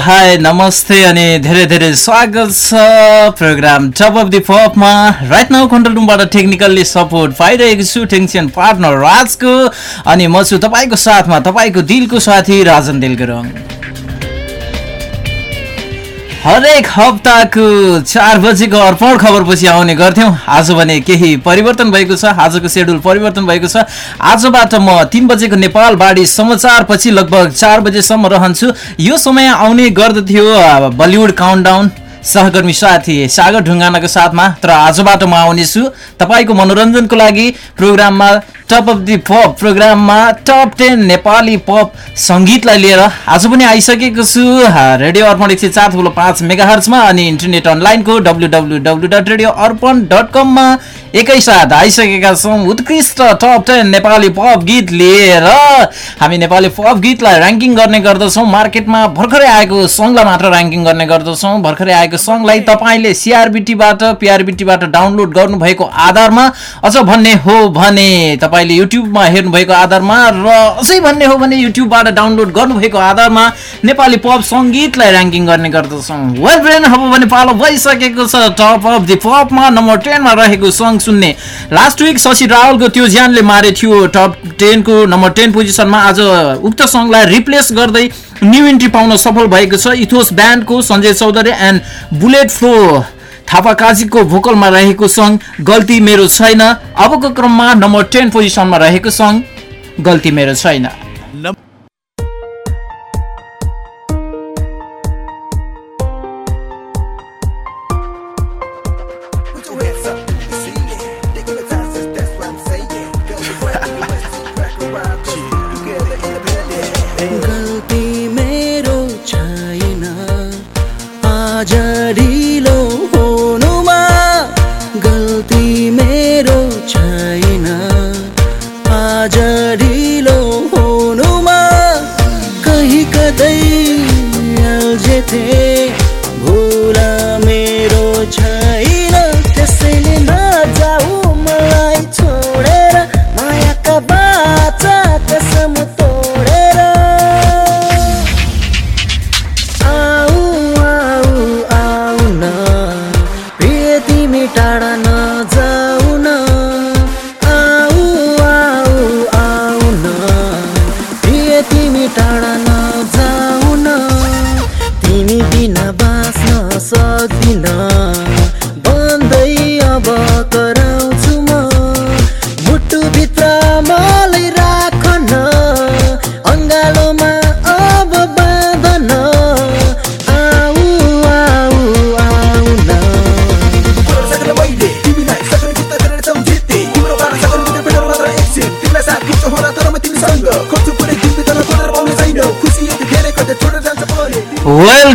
High नमस्ते अनि धेरै धेरै स्वागत छ प्रोग्राम टप अफ दि पपमा। राइट नाउ कन्ट्रोल रुमबाट टेक्निकल्ली सपोर्ट पाइरहेको छु टेन्सन पार्टनर राजको। अनि म छु तपाईँको साथमा तपाईँको दिलको साथी राजन दिलगुरङ। हरेक हप्ताको चार बजीको अर्पण खबरपछि आउने गर्थ्यौँ। आज भने केही परिवर्तन भएको छ आजको सेड्युल परिवर्तन भएको छ। आजबाट म तिन बजेको नेपाल बाढी समाचारपछि लगभग चार बजेसम्म रहन्छु। यो समय आउने गर्दथ्यो बलिउड काउन्टाउन सहकर्मी साथी सागर ढुङ्गानाको साथमा तर आजबाट म आउनेछु तपाईँको मनोरञ्जनको लागि प्रोग्राममा टप अफ दि पप प्रोग्राममा टप टेन नेपाली पप सङ्गीतलाई लिएर आज पनि आइसकेको छु। रेडियो अर्पण एक सय चार ठुलो पाँच मेगा हर्चमा अनि इन्टरनेट अनलाइनको W W W dot radio Arpan dot कममा एकैसाथ आइसकेका छौँ। उत्कृष्ट टप टेन नेपाली पप गीत लिएर हामी नेपाली पप गीतलाई ऱ्याङ्किङ गर्ने गर्दछौँ। मार्केटमा भर्खरै आएको सङ्गलाई मात्र ऱ्याङ्किङ गर्ने गर्दछौँ। भर्खरै आएको सङ्गलाई तपाईँले सिआरबिटीबाट पिआरबिटीबाट डाउनलोड गर्नुभएको आधारमा अझ भन्ने हो भने तपाईँले युट्युबमा हेर्नुभएको आधारमा र अझै भन्ने हो भने युट्युबबाट डाउनलोड गर्नुभएको आधारमा नेपाली पप सङ्गीतलाई ऱ्याङ्किङ गर्ने गर्दछौँ। वेल ब्रेन अब भने पालो भइसकेको छ। टप अफ दि पपमा नम्बर टेनमा रहेको सङ्ग सुन्ने। लास्ट विक शशि रावलको त्यो ज्यानले मारे थियो टप टेनको नम्बर टेन पोजिसनमा आज उक्त सङ्घलाई रिप्लेस गर्दै न्यु इन्ट्री पाउन सफल भएको छ। Ethos ब्यान्डको Sanjay Chaudhary and Bullet Flow Thapa काजीको भोकलमा रहेको सङ्ग गल्ती मेरो छैन। अबको क्रममा नम्बर टेन पोजिसनमा रहेको सङ्ग गल्ती मेरो छैन।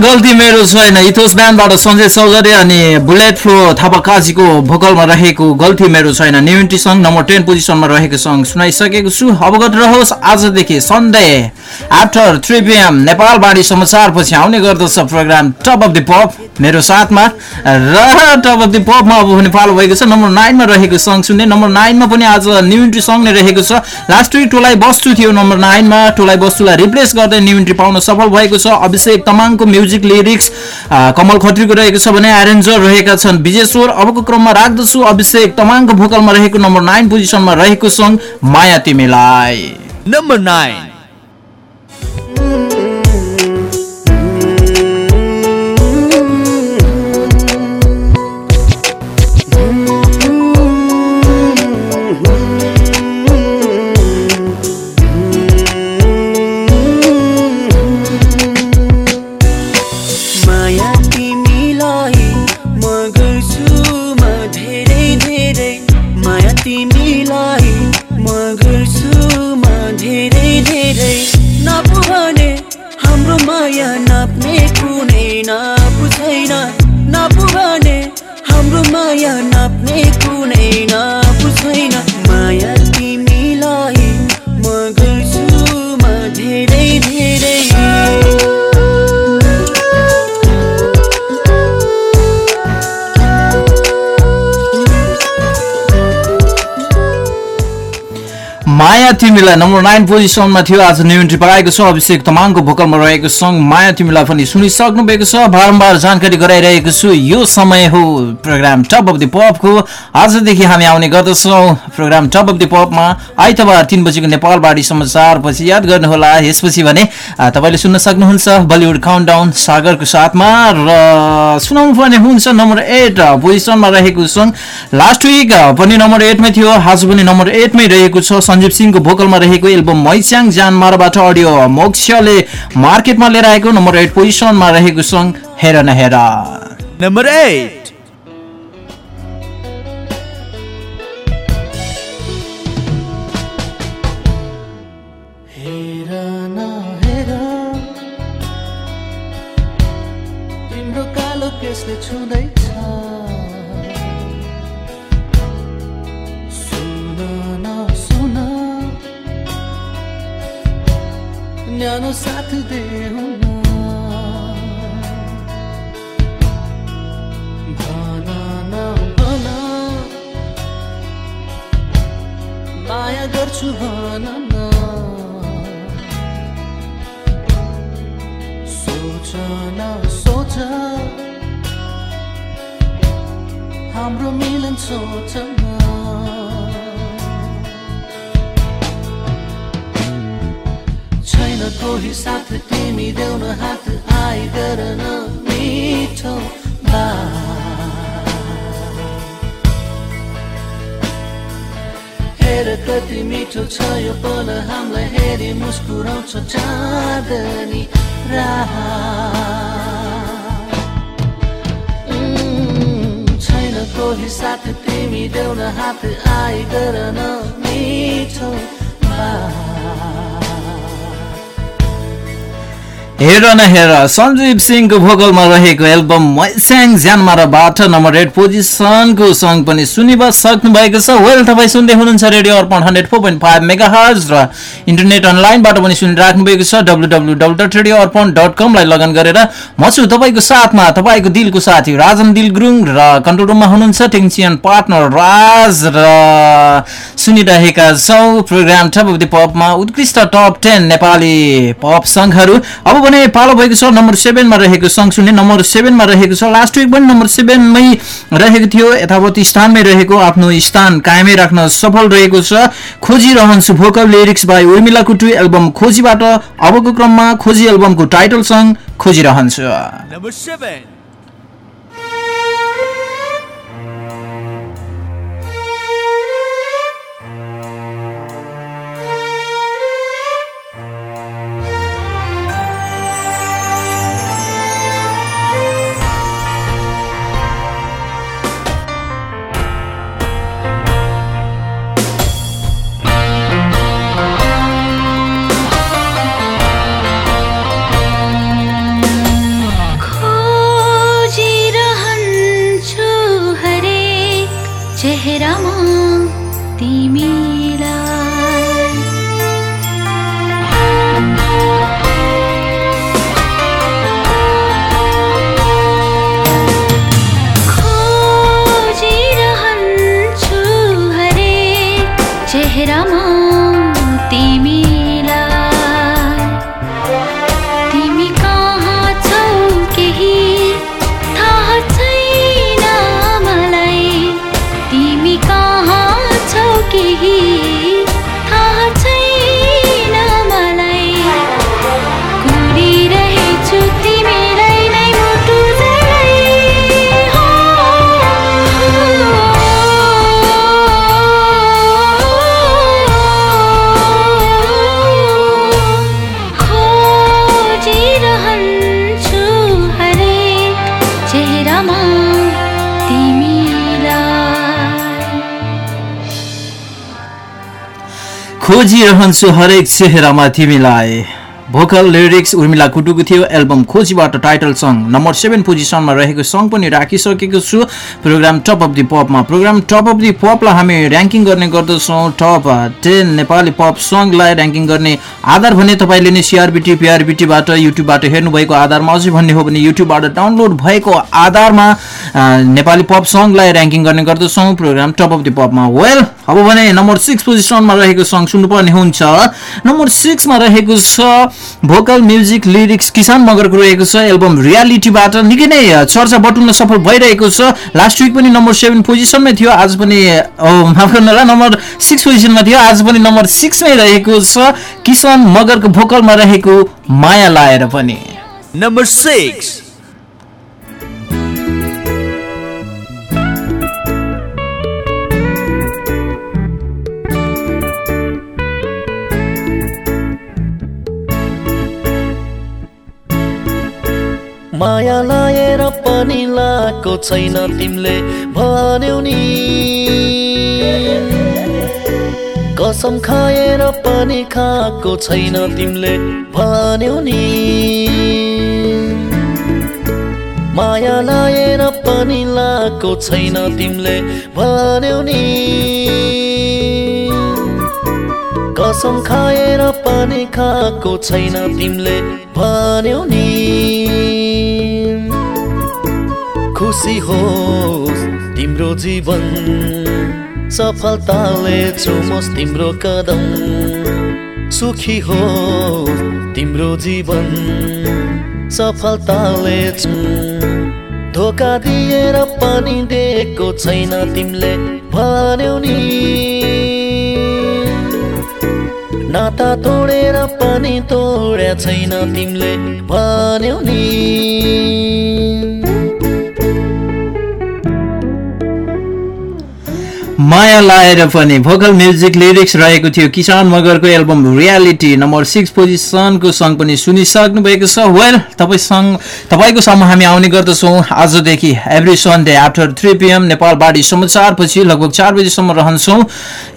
गल्ती मेरो छैन इथोस ब्यान्डबाट सञ्जय चौधरी अनि बुलेट फ्लो थापा काजीको भोकलमा रहेको गल्ती मेरो छैन न्युटी सङ्ग नम्बर टेन पोजिसनमा रहेको सङ्ग सुनाइसकेको छु अवगत रहोस् आजदेखि Sunday after three PM Nepal बाढी समाचारपछि आउने गर्दछ program top of the pop मेरो साथमा र टप अफ द पपमा अब पनि पालो भएको छ। नम्बर नाइनमा रहेको सङ्ग सुन्ने नम्बर नाइनमा पनि आज न्यु इन्ट्री सङ्ग नै रहेको छ। लास्ट विक टोलाइ बस्तु थियो नम्बर नाइनमा। टोलाइ बस्तुलाई रिप्लेस गर्दै न्यु इन्ट्री पाउन सफल भएको छ। अभिषेक तमाङको म्युजिक लिरिक्स कमल खत्रीको रहेको छ भने एरेन्जर रहेका छन्। विजेश्वर अबको क्रममा राख्दछु। अभिषेक तमाङको भोकलमा रहेको नम्बर नाइन पोजिसनमा रहेको सङ्ग माया तिमीलाई नम्बर नाइन। माया तिमीलाई नम्बर नाइन पोजिसनमा थियो आज न्यु इन्ट्री पाएको छ। अभिषेक तमाङको भोकलमा रहेको सङ्ग माया तिमीलाई पनि सुनिसक्नु भएको छ। बारम्बार जानकारी गराइरहेको छु। यो समय हो प्रोग्राम टप अफ दि पपको। आजदेखि हामी आउने गर्दछौँ प्रोग्राम टप अफ दि पपमा। आइतबार तिन बजीको नेपाल बाढी समाचार पछि याद गर्नुहोला। यसपछि भने तपाईँले सुन्न सक्नुहुन्छ बलिउड काउन्टाउन सागरको साथमा र सुनाउनु पर्ने हुन्छ नम्बर एट पोजिसनमा रहेको सङ्ग लास्ट विक पनि नम्बर एटमै थियो। आज पनि नम्बर एटमै रहेको छ। सञ्जीव सिंहको भोकलमा रहेको एल्बम मैच्याङ जानमारबाट अडियो मोक्ष्यले मार्केटमा लिएर आएको नम्बर एट पोजिसनमा रहेको सङ्ग हेर न हेर। Number eight. न भन न भन माया गर्छु भन न। सोच न सोच हाम्रो मिलन सोच कोही साथ तिमी देउन हात आइ गर न मिठो। हेर कति मिठो छ यो पल हामीलाई हेरी मुस्कुराउँछ चाँदनी। उम्, छैन कोही साथ तिमी देउन हात आइ गर न मिठो हेर न हेर सञ्जीव सिंहको भोकलमा रहेको एल्बम मैस्याङ ज्यानमाराबाट नम्बर एट पोजिसनको सङ्ग पनि सुनिब सक्नु भएको छ। वेल तपाईँ सुन्दै हुनुहुन्छ radio Arpan hundred four point five mega hertz र इन्टरनेट अनलाइनबाट पनि सुनिराख्नु भएको छ। W W W dot radio Arpan dot कमलाई लगन गरेर म छु तपाईँको साथमा तपाईँको दिलको साथी राजन दिल गुरुङ र कन्ट्रोल रुममा हुनुहुन्छ टेक्निसियन पार्टनर राज र सुनिरहेका छौँ प्रोग्राम टप अफ द पपमा उत्कृष्ट टप टेन नेपाली पप सङ्घहरू। अब भने पालो भएको छ नम्बर सेभेनमा रहेको सङ्ग सुन्ने नम्बर सेभेनमा रहेको छ लास्ट विक पनि नम्बर सेभेनमै रहेको थियो यथावत स्थानमै रहेको आफ्नो स्थान कायमै राख्न सफल रहेको छ। खोजिरहन्छु vocal lyrics by Urmila कुटु album खोजीबाट अबको क्रममा खोजी एल्बमको टाइटल सङ्ग खोजिरहन्छु खोजिरहन्छु हरेक चेहरामा तिमीलाई भोकल लिरिक्स उर्मिला कुटुको थियो एल्बम खोजीबाट टाइटल सङ्ग नम्बर सेभेन पोजिसनमा रहेको सङ्ग पनि राखिसकेको छु। प्रोग्राम टप अफ दि पपमा प्रोग्राम टप अफ दि पपलाई हामी ऱ्याङ्किङ गर्ने गर्दछौँ। टप टेन नेपाली पप सङ्गलाई ऱ्याङ्किङ गर्ने आधार भने तपाईँले नै सिआरबिटी पिआरबिटीबाट युट्युबबाट हेर्नुभएको आधारमा अझै भन्ने हो भने युट्युबबाट डाउनलोड भएको आधारमा नेपाली पप सङ्गलाई ऱ्याङ्किङ गर्ने गर्दछौँ। प्रोग्राम टप अफ दि पपमा वेल अब भने नम्बर सिक्स पोजिसनमा रहेको सङ्ग सुन्नुपर्ने हुन्छ। नम्बर सिक्समा रहेको छ भोकल म्युजिक लिरिक्स किसान मगरको रहेको छ। एल्बम रियालिटीबाट निकै नै चर्चा बटुल्न सफल भइरहेको छ। लास्ट विक पनि नम्बर सेभेन पोजिसनमै थियो। आज पनि माफ गर्नु होला नम्बर सिक्स पोजिसनमा थियो। आज पनि नम्बर सिक्समै रहेको छ। किसान मगरको भोकलमा रहेको माया लाएर पनि। Number six. माया लाएर पनि लाएको छैन तिमीले भन्यौ नि। कसम खाएर पनि खाएको छैन तिमीले भन्यौ नि। माया लाएर पनि लाएको छैन तिमीले भन्यौ नि। कसम खाएर पनि खाएको छैन तिमीले भन्यौ नि। खुसी होस् तिम्रो जीवन। सफलताले चुमोस् तिम्रो कदम। सुखी होस् तिम्रो जीवन। सफलताले धोका दिएर पनि दिएको छैन तिमीले भन्यौ नि। नाता तोडेर पनि तोड्या छैन तिमीले भन्यौ नि। माया लाएर पनि भोकल म्युजिक लिरिक्स रहेको थियो। किसान मगरको एल्बम रियालिटी नम्बर सिक्स पोजिसनको सङ्ग पनि सुनिसक्नु भएको छ। वेल तपाईँ सङ्ग तपाईँको सम्म हामी आउने गर्दछौँ आजदेखि every Sunday after three PM Nepal बाढी समाचारपछि लगभग चार बजीसम्म रहन्छौँ।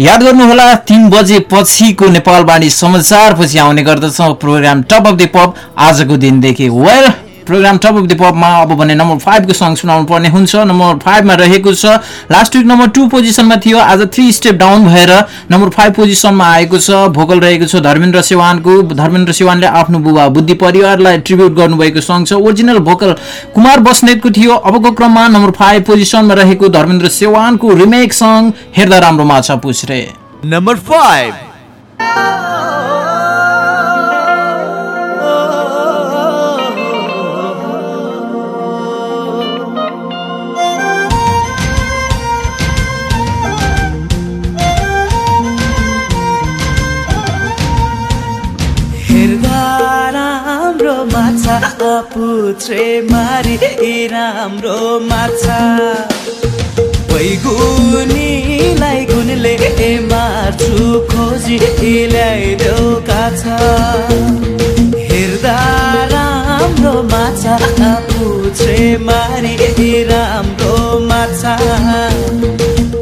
याद गर्नुहोला तिन बजे पछिको बाढी समाचारपछि आउने गर्दछौँ। Programme top of the pop आजको दिनदेखि। Well programme top of the पपमा अब भने नम्बर फाइभको सङ्ग सुनाउनु पर्ने हुन्छ। नम्बर फाइभमा रहेको छ लास्ट विक नम्बर टू पोजिसनमा थियो। आज थ्री स्टेप डाउन भएर नम्बर फाइभ पोजिसनमा आएको छ भोकल रहेको छ धर्मेन्द्र सेवानको। धर्मेन्द्र सेवानले आफ्नो बुबा बुद्धि परिवारलाई ट्रिब्युट गर्नुभएको सङ्ग छ। ओरिजिनल भोकल कुमार बस्नेतको थियो। अबको क्रममा नम्बर फाइभ पोजिसनमा रहेको धर्मेन्द्र सेवानको रिमेक सङ्ग हेर्दा राम्रो माछा पुछ्रे। Number five. माछा पुत्रे मारी राम्रो माछा। बैगुनीलाई गुनले मार्छु खोजी ल्याइदेऊ काछा। हेर्दा राम्रो माछा पुत्रे मारी राम्रो माछा।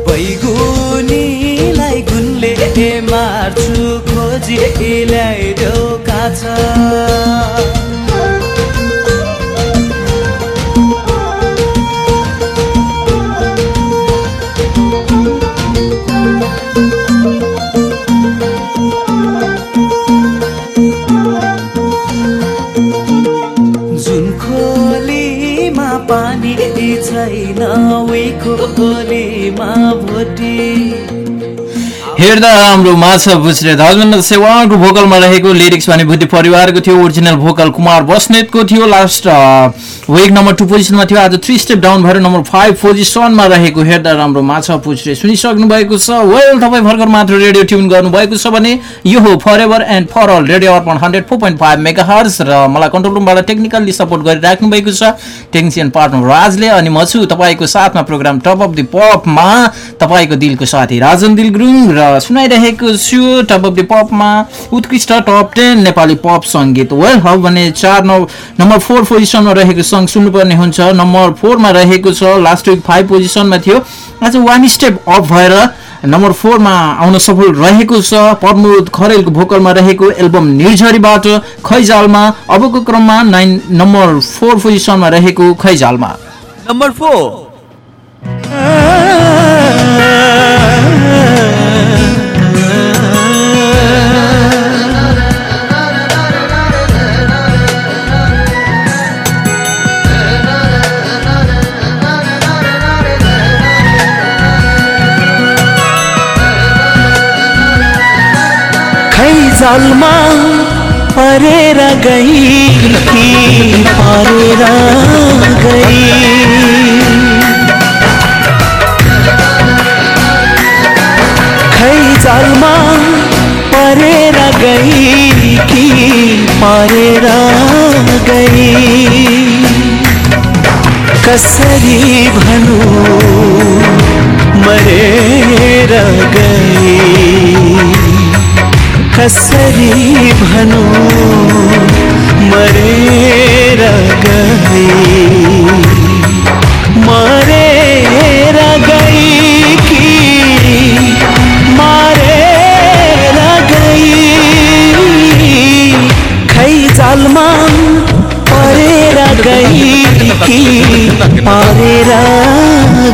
बैगुनीलाई गुनले मार्छु खोजी ल्याइदेऊ काछा। छैन उही खोलीमा भोटी हेर्दा राम्रो माछा बुझ्रे धर्मेन्द्र सेवाको भोकलमा रहेको लिरिक्स भने बुद्धि परिवारको थियो ओरिजिनल भोकल कुमार बस्नेतको थियो लास्ट विक नम्बर टू पोजिसनमा थियो। आज थ्री स्टेप डाउन भएर नम्बर फाइभ पोजिसनमा रहेको हेर्दा राम्रो माछा पुछ्रे सुनिसक्नु भएको छ वेल तपाईँ भर्खर मात्र रेडियो ट्युन गर्नुभएको छ भने यो हो for ever and for all radio Arpan hundred four point five mega hertz र मलाई कन्ट्रोल रुमबाट टेक्निकल्ली सपोर्ट गरिराख्नु भएको छ। टेक्निसियन पार्टनर राजले अनि म छु तपाईँको साथमा प्रोग्राम टप अफ द पपमा तपाईँको दिलको साथी राजन दिल गुरुङ र सुनाइरहेको छु टप अफ द पपमा उत्कृष्ट टप टेन नेपाली पप सङ्गीत। वेल हब भने चार नौ नम्बर फोर पोजिसनमा रहेको सङ्ग सुन्नुपर्ने हुन्छ। नम्बर फोरमा रहेको छ लास्ट विक फाइभ पोजिसनमा थियो। आज वान स्टेप अफ भएर नम्बर फोरमा आउन सफल रहेको छ। प्रमोद खरेलको भोकलमा रहेको एल्बम निर्झरीबाट खैजालमा अबको क्रममा नाइन नम्बर फोर पोजिसनमा रहेको खैजालमा Number four. खै जालमा परेर गई कि परेर गई। खै जालमा परेर गई कि परेर गई। कसरी भनौँ, मरेर गई। कसरी भनौँ मरेर गई मरे गई की मारेर गई खै जालमा परेर गई कि पारेर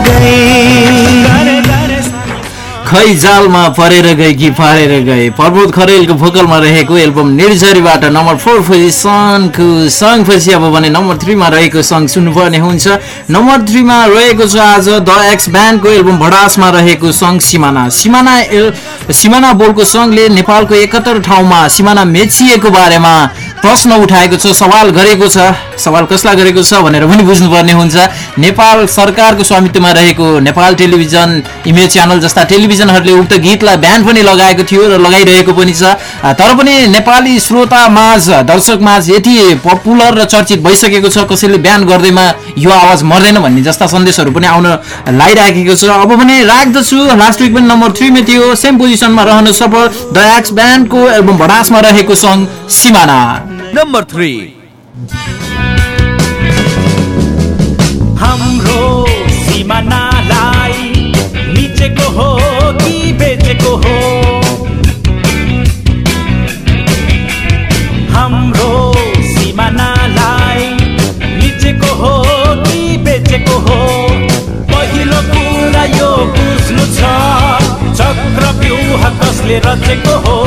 गई खै जालमा परेर गए कि पारेर गए प्रमोद खरेलको भोकलमा रहेको एल्बम निर्झरीबाट नम्बर फोर पोजिसनको सङ्ग पछि अब भने नम्बर थ्रीमा रहेको सङ्ग सुन्नुपर्ने हुन्छ। नम्बर थ्रीमा रहेको छ आज द एक्स ब्यान्डको एल्बम भडासमा रहेको सङ्ग सिमाना। सिमाना सिमाना बोलको सङ्घले नेपालको एकहत्तर ठाउँमा सिमाना मेचिएको बारेमा प्रश्न उठाएको छ सवाल गरेको छ। सवाल कसलाई गरेको छ भनेर पनि बुझ्नुपर्ने हुन्छ। नेपाल सरकारको स्वामित्वमा रहेको नेपाल टेलिभिजन इमेज च्यानल जस्ता टेलिभिजनहरूले उक्त गीतलाई ब्यान पनि लगाएको थियो र लगाइरहेको पनि छ। तर पनि नेपाली श्रोता माझ दर्शक माझ यति पपुलर र चर्चित भइसकेको छ कसैले बिहान गर्दैमा यो आवाज मर्दैन भन्ने जस्ता सन्देशहरू पनि आउन लागिराखेको छ। अब भने राख्दछु लास्ट विक पनि नम्बर थ्रीमा थियो। सेम पोजिसनमा रहन सफल। द एक्स ब्यान्डको एल्बम भडासमा रहेको सङ्ग सिमाना Number three. हाम्रो सिमानालाई निचेको हो कि बेचेको हो? हाम्रो सिमानालाई निचेको हो कि बेचेको हो? पहिलो कुरा यो बुझ्नु छ चक्रव्यूह कसले रचेको हो?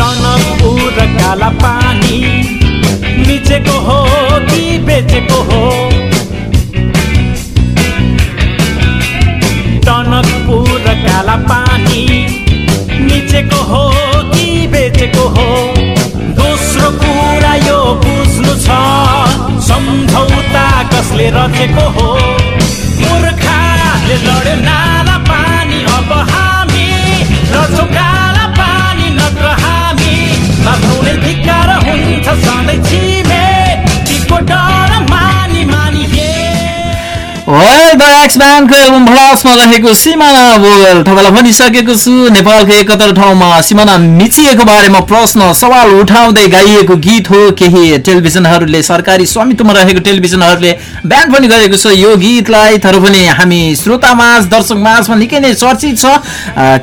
टनक र काला कि बेचेको हो। टनकपुर र काला पानी निचेको हो कि बेचेको हो? दोस्रो कुरा यो बुझ्नु छ सम्झौता कसले रचेको हो? मूर्खाले लड्यो एक्स ब्यान्डको एल्बम भडासमा रहेको सिमाना बोल तपाईँलाई भनिसकेको छु नेपालको एकहत्तर ठाउँमा सिमाना मिचिएको बारेमा प्रश्न सवाल उठाउँदै गाइएको गीत हो केही। टेलिभिजनहरूले सरकारी स्वामित्वमा रहेको टेलिभिजनहरूले ब्यान पनि गरेको छ। यो गीतलाई तर पनि हामी श्रोता माझ दर्शक माझमा निकै नै चर्चित छ।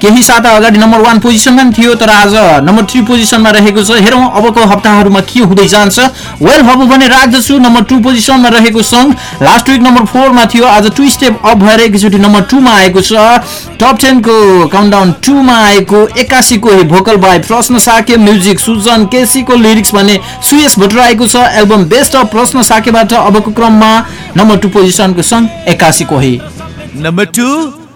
केही साता अगाडि नम्बर वान पोजिसनमा पनि थियो तर आज नम्बर थ्री पोजिसनमा रहेको छ। हेरौँ अबको हप्ताहरूमा के हुँदै जान्छ। वेल अब भने राख्दछु। नम्बर टू पोजिसनमा रहेको सङ्ग लास्ट विक नम्बर फोरमा थियो। आज टु स्टेप अप भएर एकचोटि नम्बर टूमा आएको छ टप टेनको काउन्टाउन टूमा आएको एक्कासीको भोकल बाई प्रश्न साके म्युजिक सुजन केसीको लिरिक्स भने सुयस भट्टराईको छ एल्बम बेस्ट अफ प्रश्न साकेबाट अबको क्रममा नम्बर टू पोजिसनको सङ्ग एक्कासीको Number two.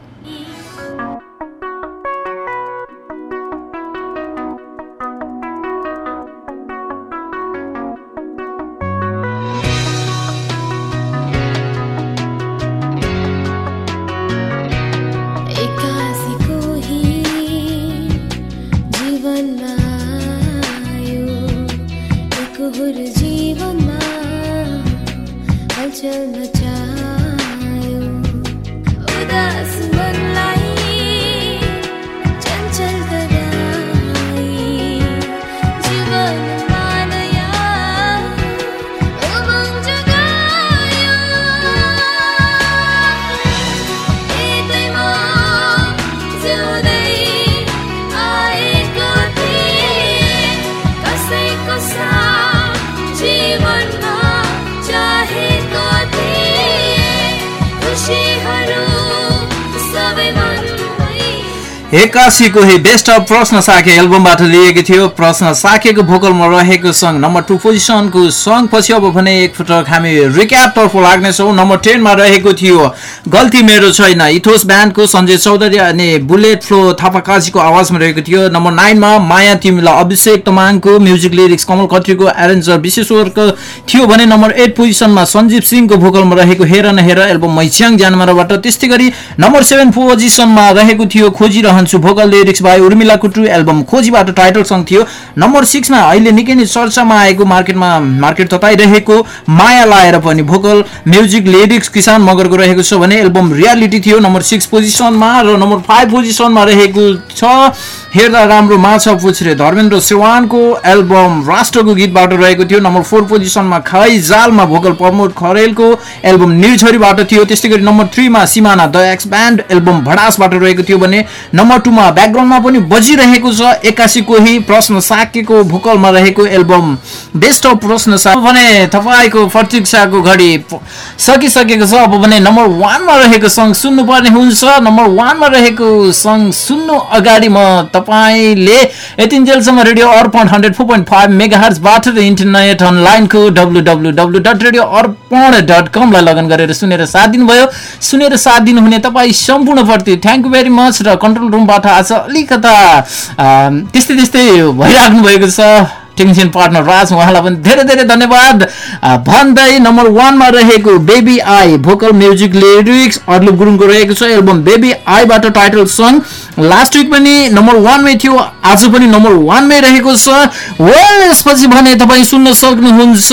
एक्कासीको हि बेस्ट अफ प्रश्न साके एल्बमबाट लिएको थियो। प्रश्न साकेको भोकलमा रहेको सङ्ग नम्बर टू पोजिसनको सङ्ग पछि अब भने एकपटक हामी रिक्यापतर्फ लाग्नेछौँ। नम्बर टेनमा रहेको थियो गल्ती मेरो छैन। इथोस ब्यान्डको सञ्जय चौधरी अनि बुलेट फ्लो थापाकाजीको आवाजमा रहेको थियो। नम्बर नाइनमा माया तिमीलाई अभिषेक तमाङको म्युजिक लिरिक्स कमल खत्रीको एरेन्जर विश्वेश्वरको थियो भने नम्बर एट पोजिसनमा सञ्जीव सिंहको भोकलमा रहेको हेर न हेर एल्बम मैच्याङ जानमाराबाट त्यस्तै गरी नम्बर सेभेन पोजिसनमा रहेको थियो खोजिरहन्छु vocal lyrics by Urmila Kutu album खोजीबाट title सङ्ग थियो। नम्बर सिक्समा अहिले निकै नै चर्चामा आएको मार्केटमा मार्केट तताइरहेको माया लाएर पनि भोकल म्युजिक लिरिक्स किसान मगरको रहेको छ भने एल्बम रियालिटी थियो। नम्बर सिक्स पोजिसनमा र नम्बर फाइभ पोजिसनमा रहेको छ हेर्दा राम्रो माछा पुछ्रे धर्मेन्द्र सेवानको एल्बम राष्ट्रको गीतबाट रहेको थियो। नम्बर फोर पोजिसनमा खै जालमा भोकल प्रमोद खरेलको एल्बम निर्झरीबाट थियो। त्यस्तै गरी number थ्रीमा Simana the X band album भडासबाट रहेको थियो भने नम्बर टूमा ब्याकग्राउन्डमा पनि बजिरहेको छ। एक्कासी कोही प्रश्न साकेको भोकलमा रहेको एल्बम। बेस्ट अफ प्रश्न सा भने तपाईँको प्रतीक्षाको घडी सकिसकेको छ। अब भने नम्बर वानमा रहेको सङ्ग सुन्नुपर्ने हुन्छ। नम्बर वानमा रहेको सङ्ग सुन्नु अगाडि म तपाईँले यतिन्जेलसम्म radio Arpan hundred four point five mega हर्चबाट र इन्टरनेट अनलाइनको W W W dot radio Arpan dot कमलाई लगन गरेर सुनेर साथ दिनुभयो। सुनेर साथ दिनुहुने तपाईँ सम्पूर्णप्रति थ्याङ्क यू भेरी मच र कन्ट्रोल रुमबाट आज अलिकता त्यस्तै त्यस्तै भइराख्नु भएको छ। टेक्निसियन पार्टनर राज उहाँलाई पनि धेरै धेरै धन्यवाद। भन्दै नम्बर वानमा रहेको baby I vocal music lyrics अर्लुप गुरुङको रहेको छ। एल्बम बेबी आईबाट टाइटल सङ्ग लास्ट विक पनि नम्बर वानमै थियो आज पनि नम्बर वानमै रहेको छ। वेल यसपछि भने तपाईँ सुन्न सक्नुहुन्छ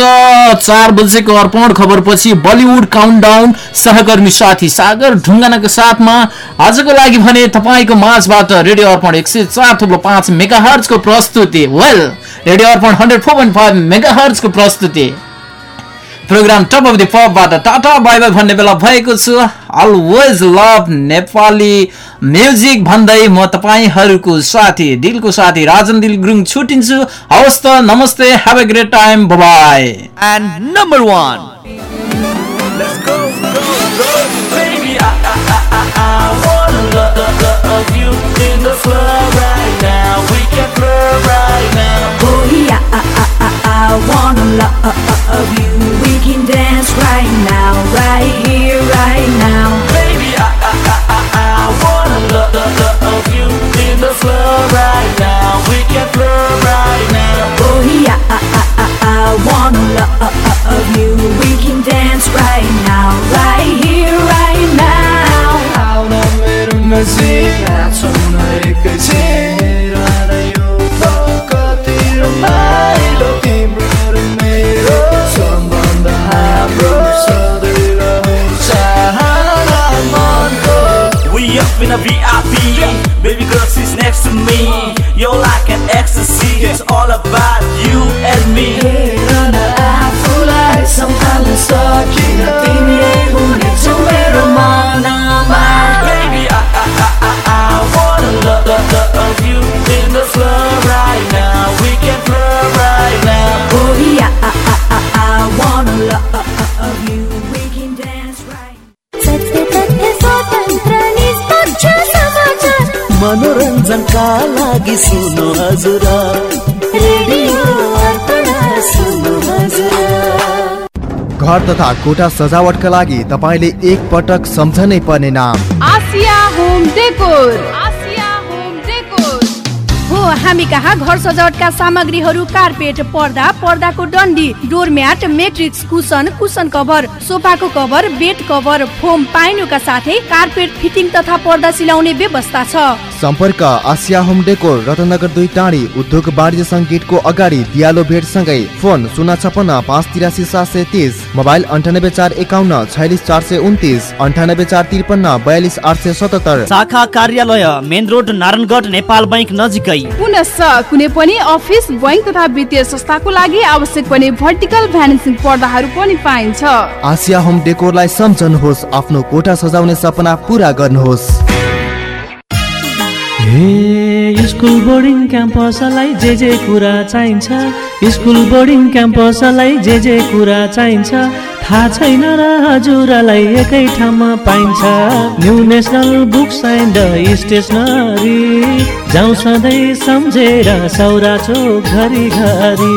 चार बजेको अर्पण खबरपछि बलिउड काउन्टडाउन सहकर्मी साथी सागर ढुङ्गानाको साथमा। आजको लागि भने तपाईँको माझबाट रेडियो अर्पण एक सय चार थुप्रो पाँच मेगा प्रस्तुति। Well radio Arpan hundred four point five mega हर्चको प्रस्तुति प्रोग्राम टप अफ द पपबाट टाटा बाई बाई भन्ने बेला भएको छु अलवेज लभ नेपाली म्युजिक भन्दै म तपाईँहरूको साथी दिलको साथी राजन दिल गुरुङ छुटिन्छु हवस् त नमस्ते have a great time bye And number one. Love you. We can dance right now, right here, right now. Baby, I, I, I, I, I wanna love, love, love you in the club right now. We can club right now. Oh yeah, I, I, I, I wanna love you. We can dance right now, right here, right now. VIP. Baby girl, she's next to me. You're like an ecstasy. It's all about you and me. Hey, runner, I feel like some kind of star. लागि सुन्नु हजुर घर तथा कोठा सजावटका लागि तपाईँले एक पटक सम्झनै पर्ने नाम Asia home decor Asia home decor हो हामी कहाँ घर सजावटका सामग्रीहरू कार्पेट पर्दा पर्दाको डन्डी doormat mattress cushion cushion cover सोफाको cover bed cover foam पाइनुका साथै कार्पेट फिटिङ तथा पर्दा सिलाउने व्यवस्था छ। सम्पर्क आसिया होम डेकोर रतनगर दुई टाढी उद्योग वाणिज्य सङ्गीतको अगाडि दियालो भेटसँगै फोन शून्य छपन्न पाँच तिरासी सात सय तिस मोबाइल अन्ठानब्बे चार एकाउन्न छयालिस चार सय उन्तिस अन्ठानब्बे चार त्रिपन्न बयालिस आठ सय सतहत्तर। शाखा कार्यालय main road Narayangarh Nepal bank नजिकै। पुनश्च कुनै पनि अफिस बैङ्क तथा वित्तीय संस्थाको लागि आवश्यक पर्ने भर्टिकल भ्यानिसिङ पर्दाहरू पनि पाइन्छ। आसिया होम डेकोरलाई सम्झनुहोस् आफ्नो कोठा सजाउने सपना पुरा गर्नुहोस्। स्कुल बोर्डिङ क्याम्पसलाई जे जे कुरा चाहिन्छ स्कुल बोर्डिङ क्याम्पसलाई जे जे कुरा चाहिन्छ थाहा छैन र हजुरलाई एकै ठाउँमा पाइन्छ। New national books and stationery जाउँ सधैँ सम्झेर सौरा चोक घरि घरि